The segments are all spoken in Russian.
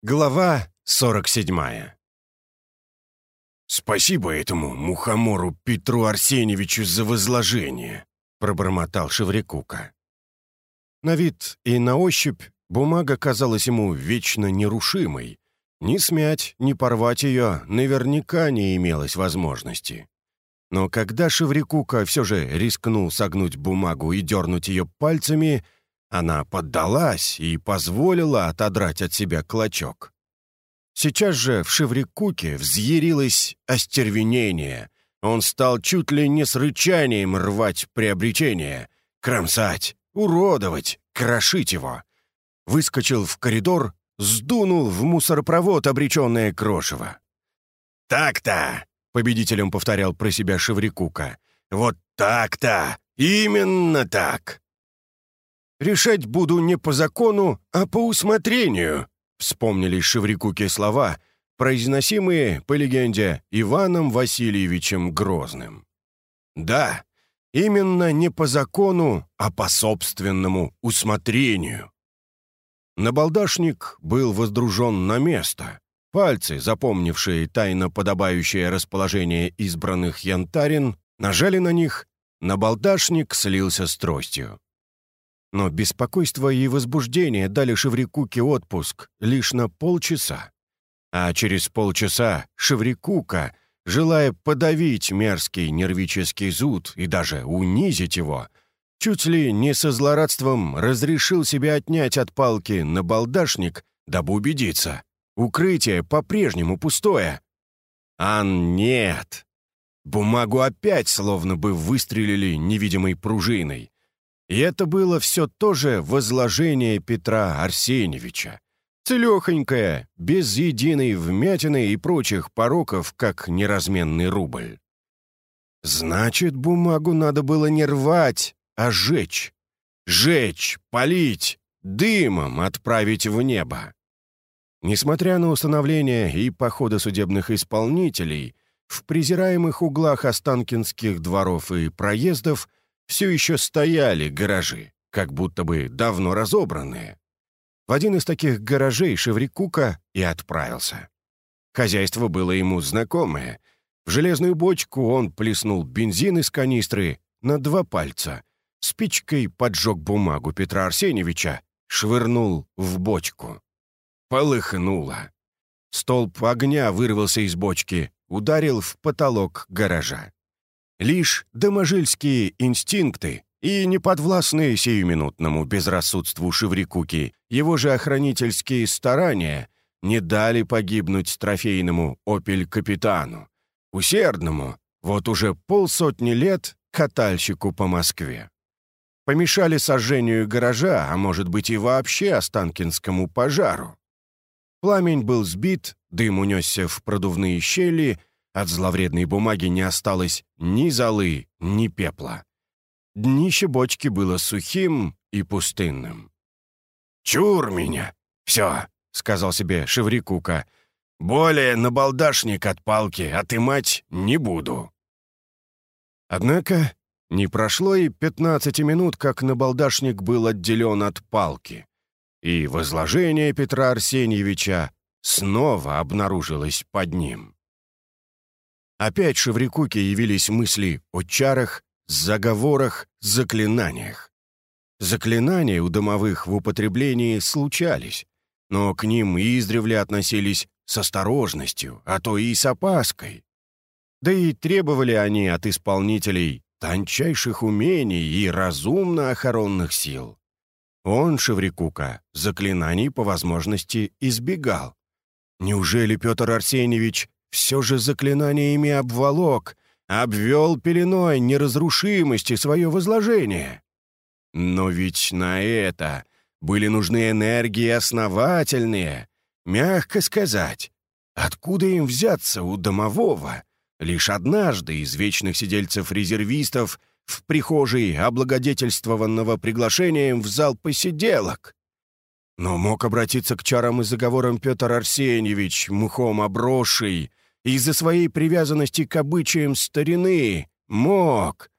Глава 47 «Спасибо этому мухомору Петру Арсеньевичу за возложение», — пробормотал Шеврикука. На вид и на ощупь бумага казалась ему вечно нерушимой. Ни смять, ни порвать ее наверняка не имелось возможности. Но когда Шеврикука все же рискнул согнуть бумагу и дернуть ее пальцами — она поддалась и позволила отодрать от себя клочок. Сейчас же в Шеврикуке взъярилось остервенение. Он стал чуть ли не с рычанием рвать приобретение, кромсать, уродовать, крошить его. Выскочил в коридор, сдунул в мусоропровод обреченное крошево. «Так-то!» — победителем повторял про себя Шеврикука. «Вот так-то! Именно так!» Решать буду не по закону, а по усмотрению», — вспомнили Шеврикуки слова, произносимые, по легенде, Иваном Васильевичем Грозным. «Да, именно не по закону, а по собственному усмотрению». Набалдашник был воздружен на место. Пальцы, запомнившие тайно подобающее расположение избранных янтарин, нажали на них, набалдашник слился с тростью. Но беспокойство и возбуждение дали Шеврикуке отпуск лишь на полчаса. А через полчаса Шеврикука, желая подавить мерзкий нервический зуд и даже унизить его, чуть ли не со злорадством разрешил себе отнять от палки на балдашник, дабы убедиться. Укрытие по-прежнему пустое. А нет. Бумагу опять словно бы выстрелили невидимой пружиной. И это было все то же возложение Петра Арсеньевича. Целехонькое, без единой вмятины и прочих пороков, как неразменный рубль. Значит, бумагу надо было не рвать, а жечь. Жечь, полить, дымом отправить в небо. Несмотря на установление и походы судебных исполнителей, в презираемых углах Останкинских дворов и проездов все еще стояли гаражи, как будто бы давно разобранные. В один из таких гаражей Шеврикука и отправился. Хозяйство было ему знакомое. В железную бочку он плеснул бензин из канистры на два пальца, спичкой поджег бумагу Петра Арсеньевича, швырнул в бочку. Полыхнуло. Столб огня вырвался из бочки, ударил в потолок гаража. Лишь доможильские инстинкты и неподвластные сиюминутному безрассудству Шеврикуки его же охранительские старания не дали погибнуть трофейному «Опель-капитану», усердному, вот уже полсотни лет, катальщику по Москве. Помешали сожжению гаража, а может быть и вообще Останкинскому пожару. Пламень был сбит, дым унесся в продувные щели, от зловредной бумаги не осталось ни золы, ни пепла. Днище бочки было сухим и пустынным. «Чур меня! Все!» — сказал себе Шеврикука. «Более на балдашник от палки отымать не буду». Однако не прошло и пятнадцати минут, как набалдашник был отделен от палки, и возложение Петра Арсеньевича снова обнаружилось под ним. Опять Шеврикуке явились мысли о чарах, заговорах, заклинаниях. Заклинания у домовых в употреблении случались, но к ним издревле относились с осторожностью, а то и с опаской. Да и требовали они от исполнителей тончайших умений и разумно охоронных сил. Он, Шеврикука, заклинаний по возможности избегал. Неужели Петр Арсеньевич все же заклинаниями обволок, обвел пеленой неразрушимости свое возложение. Но ведь на это были нужны энергии основательные, мягко сказать. Откуда им взяться у домового? Лишь однажды из вечных сидельцев-резервистов в прихожей, облагодетельствованного приглашением в зал посиделок. Но мог обратиться к чарам и заговорам Петр Арсеньевич, мухом обросший, из-за своей привязанности к обычаям старины. Мог.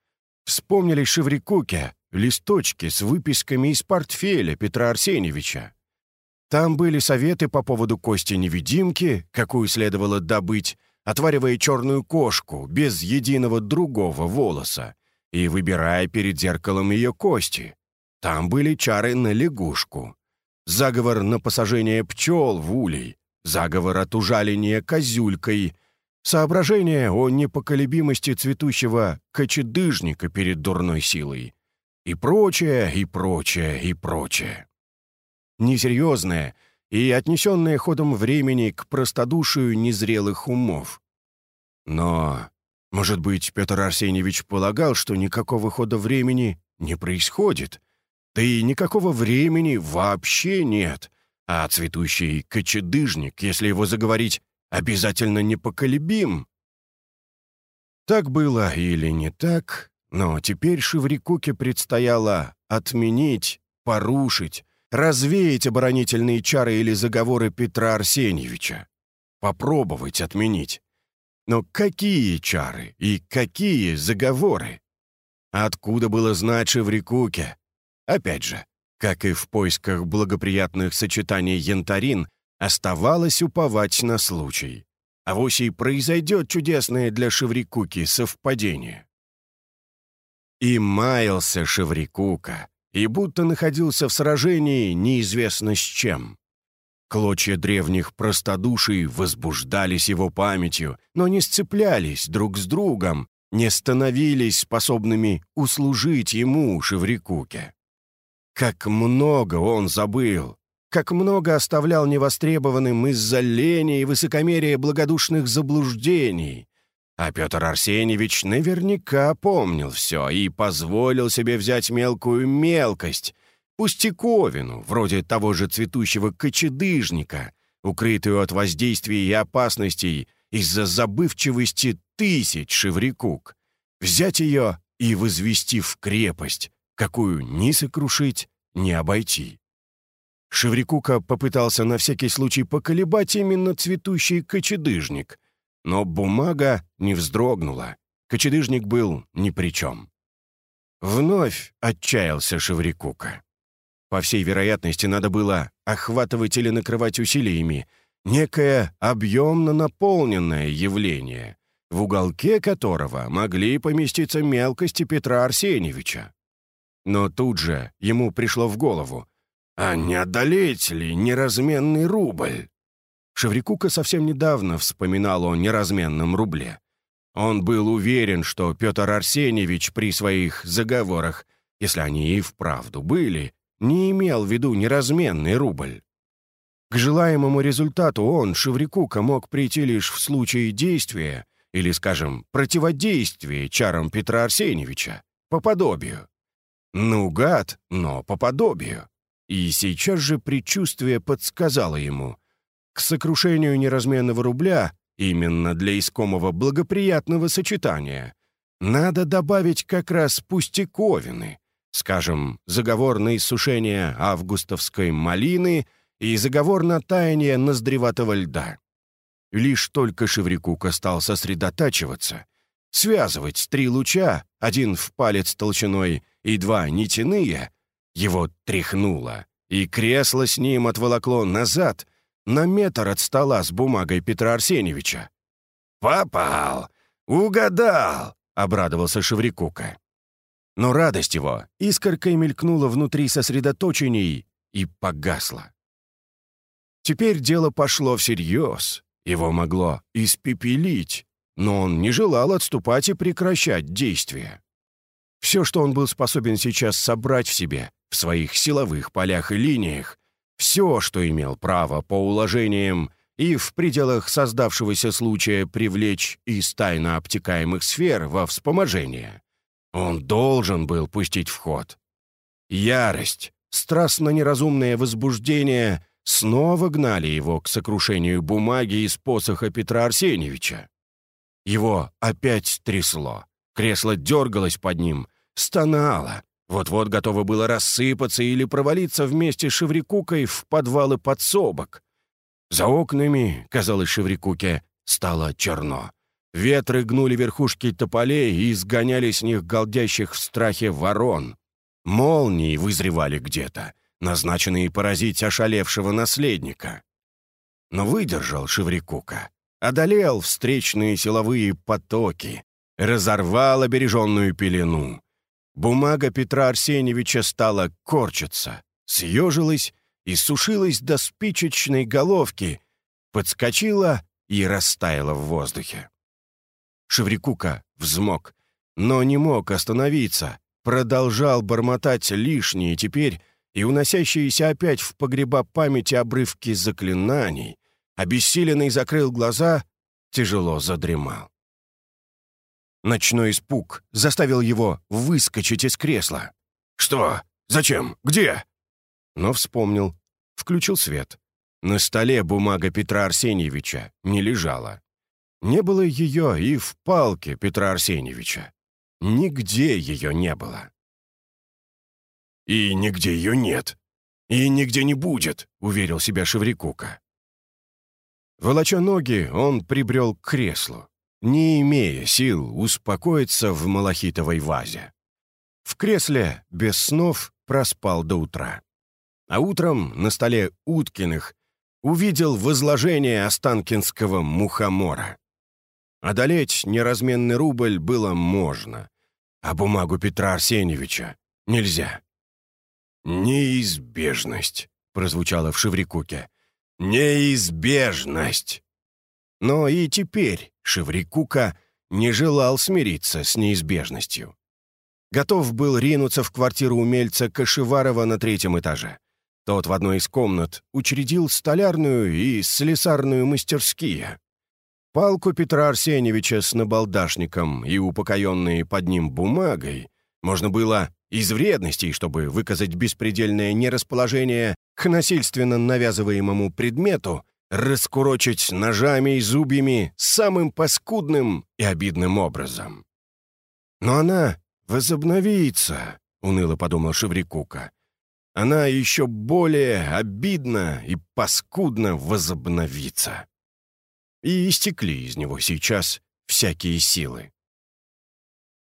Вспомнили Шеврикуке, листочки с выписками из портфеля Петра Арсеньевича. Там были советы по поводу кости-невидимки, какую следовало добыть, отваривая черную кошку без единого другого волоса и выбирая перед зеркалом ее кости. Там были чары на лягушку, заговор на посажение пчел в улей, заговор от ужаления козюлькой, соображение о непоколебимости цветущего кочедыжника перед дурной силой и прочее, и прочее, и прочее. Несерьезное и отнесенное ходом времени к простодушию незрелых умов. Но, может быть, Петр Арсеньевич полагал, что никакого хода времени не происходит, да и никакого времени вообще нет, а цветущий кочедыжник, если его заговорить, обязательно непоколебим. Так было или не так, но теперь Шеврикуке предстояло отменить, порушить, развеять оборонительные чары или заговоры Петра Арсеньевича. Попробовать отменить. Но какие чары и какие заговоры? Откуда было знать Шеврикуке? Опять же, как и в поисках благоприятных сочетаний янтарин, оставалось уповать на случай. А вось и произойдет чудесное для Шеврикуки совпадение. И маялся Шеврикука, и будто находился в сражении неизвестно с чем. Клочья древних простодуший возбуждались его памятью, но не сцеплялись друг с другом, не становились способными услужить ему, Шеврикуке. Как много он забыл, как много оставлял невостребованным из-за лени и высокомерия благодушных заблуждений. А Петр Арсеньевич наверняка помнил все и позволил себе взять мелкую мелкость, пустяковину, вроде того же цветущего кочедыжника, укрытую от воздействий и опасностей из-за забывчивости тысяч шеврикук, взять ее и возвести в крепость, какую ни сокрушить, ни обойти. Шеврикука попытался на всякий случай поколебать именно цветущий кочедыжник, но бумага не вздрогнула. Кочедыжник был ни при чем. Вновь отчаялся Шеврикука. По всей вероятности, надо было охватывать или накрывать усилиями некое объемно наполненное явление, в уголке которого могли поместиться мелкости Петра Арсеньевича. Но тут же ему пришло в голову, а не одолеть ли неразменный рубль? Шеврикука совсем недавно вспоминал о неразменном рубле. Он был уверен, что Петр Арсеньевич при своих заговорах, если они и вправду были, не имел в виду неразменный рубль. К желаемому результату он, Шеврикука, мог прийти лишь в случае действия или, скажем, противодействия чарам Петра Арсеньевича, по подобию. Наугад, но по подобию. И сейчас же предчувствие подсказало ему. К сокрушению неразменного рубля, именно для искомого благоприятного сочетания, надо добавить как раз пустяковины, скажем, заговор на иссушение августовской малины и заговор на таяние ноздреватого льда. Лишь только Шеврикука стал сосредотачиваться, связывать три луча, один в палец толщиной и два нитяные, его тряхнуло, и кресло с ним отволокло назад, на метр от стола с бумагой Петра Арсеньевича. «Попал! Угадал!» — обрадовался Шеврикука. Но радость его искоркой мелькнула внутри сосредоточений и погасла. Теперь дело пошло всерьез. Его могло испепелить, но он не желал отступать и прекращать действия. Все, что он был способен сейчас собрать в себе, в своих силовых полях и линиях, все, что имел право по уложениям и в пределах создавшегося случая привлечь из тайно обтекаемых сфер во вспоможение, он должен был пустить в ход. Ярость, страстно неразумное возбуждение снова гнали его к сокрушению бумаги из посоха Петра Арсеньевича. Его опять трясло. Кресло дергалось под ним, стонало. Вот-вот готово было рассыпаться или провалиться вместе с Шеврикукой в подвалы подсобок. За окнами, казалось Шеврикуке, стало черно. Ветры гнули верхушки тополей и изгоняли с них голдящих в страхе ворон. Молнии вызревали где-то. назначенные поразить ошалевшего наследника. Но выдержал Шеврикука, одолел встречные силовые потоки, разорвал обереженную пелену. Бумага Петра Арсеньевича стала корчиться, съежилась и сушилась до спичечной головки, подскочила и растаяла в воздухе. Шеврикука взмок, но не мог остановиться, продолжал бормотать лишние теперь и уносящиеся опять в погреба памяти обрывки заклинаний, обессиленный закрыл глаза, тяжело задремал. Ночной испуг заставил его выскочить из кресла. «Что? Зачем? Где?» Но вспомнил. Включил свет. На столе бумага Петра Арсеньевича не лежала. Не было ее и в палке Петра Арсеньевича. Нигде ее не было. «И нигде ее нет. И нигде не будет», — уверил себя Шеврикука. Волоча ноги, он прибрел к креслу, не имея сил успокоиться в малахитовой вазе. В кресле без снов проспал до утра. А утром на столе Уткиных увидел возложение Останкинского мухомора. Одолеть неразменный рубль было можно, а бумагу Петра Арсеньевича нельзя. «Неизбежность», — прозвучало в Шеврикуке. Неизбежность. Но и теперь Шеврикука не желал смириться с неизбежностью. Готов был ринуться в квартиру умельца Кашеварова на третьем этаже. Тот в одной из комнат учредил столярную и слесарную мастерские. Палку Петра Арсеньевича с набалдашником и упокоенные под ним бумагой можно было из вредностей, чтобы выказать беспредельное нерасположение к насильственно навязываемому предмету, раскурочить ножами и зубьями самым паскудным и обидным образом. «Но она возобновится», — уныло подумал Шеврикука. «Она еще более обидно и паскудно возобновится». И истекли из него сейчас всякие силы.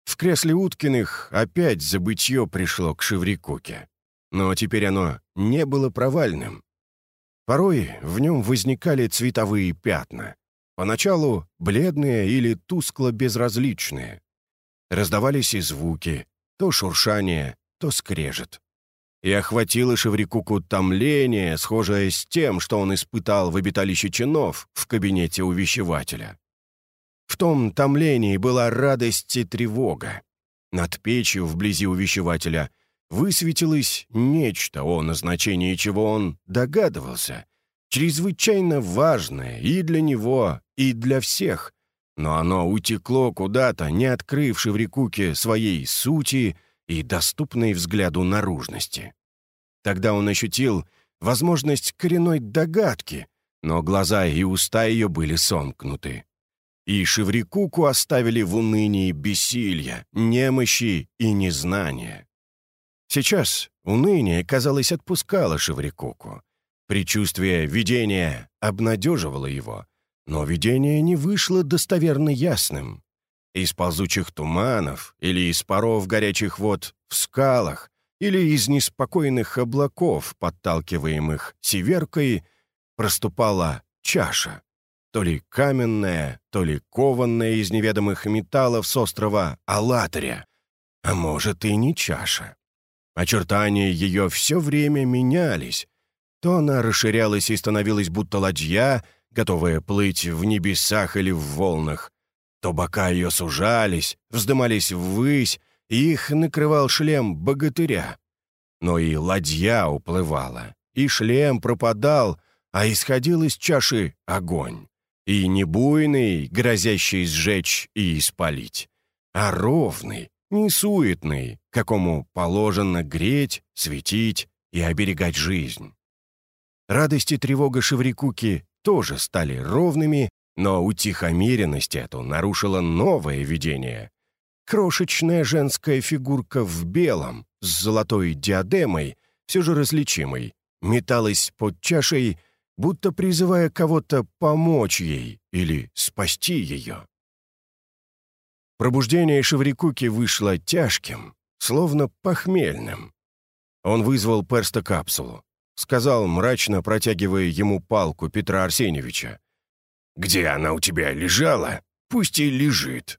В кресле Уткиных опять забытье пришло к Шеврикуке. Но теперь оно не было провальным. Порой в нем возникали цветовые пятна. Поначалу бледные или тускло-безразличные. Раздавались и звуки, то шуршание, то скрежет. И охватило Шеврикуку томление, схожее с тем, что он испытал в обиталище чинов в кабинете увещевателя. В том томлении была радость и тревога. Над печью вблизи увещевателя высветилось нечто, о назначении чего он догадывался, чрезвычайно важное и для него, и для всех, но оно утекло куда-то, не открывши в Рекуке своей сути и доступной взгляду наружности. Тогда он ощутил возможность коренной догадки, но глаза и уста ее были сомкнуты и Шеврикуку оставили в унынии бессилья, немощи и незнания. Сейчас уныние, казалось, отпускало Шеврикуку. Предчувствие видения обнадеживало его, но видение не вышло достоверно ясным. Из ползучих туманов или из паров горячих вод в скалах или из неспокойных облаков, подталкиваемых северкой, проступала чаша, то ли каменная, то ли кованная из неведомых металлов с острова Алатыря, а может и не чаша. Очертания ее все время менялись. То она расширялась и становилась будто ладья, готовая плыть в небесах или в волнах, то бока ее сужались, вздымались ввысь, и их накрывал шлем богатыря. Но и ладья уплывала, и шлем пропадал, а исходил из чаши огонь. И не буйный, грозящий сжечь и испалить, а ровный, не суетный, какому положено греть, светить и оберегать жизнь. Радость и тревога Шеврикуки тоже стали ровными, но утихомиренность эту нарушило новое видение. Крошечная женская фигурка в белом, с золотой диадемой, все же различимой, металась под чашей, будто призывая кого-то помочь ей или спасти ее. Пробуждение Шеврикуки вышло тяжким, словно похмельным. Он вызвал Перста капсулу. Сказал, мрачно протягивая ему палку Петра Арсеньевича. «Где она у тебя лежала? Пусть и лежит.